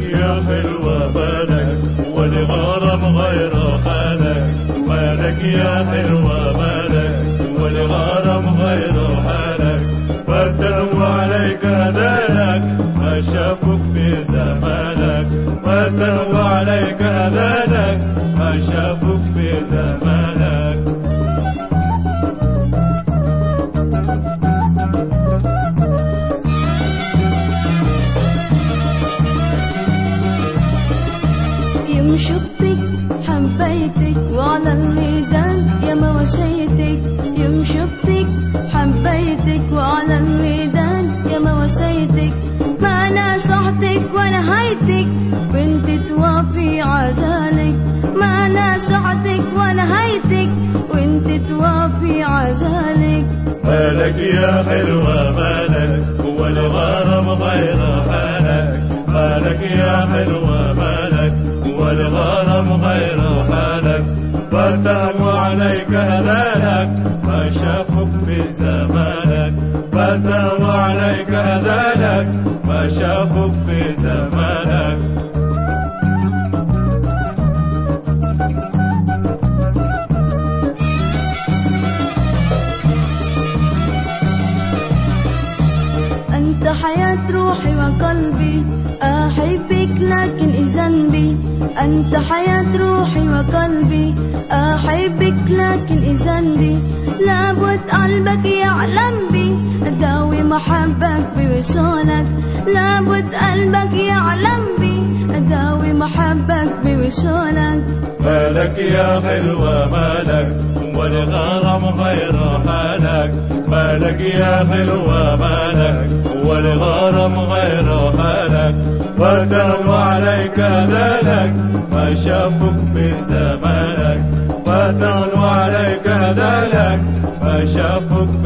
حلوة مالك والغرام غير حالك. مالك يا حلوة مالك والغرام غير حالك. فتنوا عليك هدانك ما شافوك في زمانك. فتنوا عليك هدانك ما شافوك يوم شفتك حبيتك وعلى الوداد يا ما وشيتك. يوم شفتك حبيتك وعلى الوداد يا ما وشيتك. ما صحتك ولا هيتك. وانت توافي عزالك. ما أنا صحتك ولا هيتك. وانت توافي عزالك. مالك يا حلوة مالك. هو الغرام غير حالك. مالك يا حلوة مالك. هو الغرام غير حالك. فتحوا عليك هلالك ما شافوك في زمانك. فتحوا عليك هلالك ما شافوك في زمانك. أنت حياة روحي وقلبي. أحبك لكن إذا بي أنت حياة روحي وقلبي. أحبك لكن إذا بي لابد قلبك يعلم بي. أداوي محبك بوصولك. لابد قلبك يعلم بي. أداوي محبك بوصولك. مالك يا حلوة مالك والغرام غير حالك. مالك يا حلوة مالك والغرام غير حالك. فتنوا عليك ذلك ما شافوك في زمانك. فتنوا عليك ذلك ما شافوك في زمانك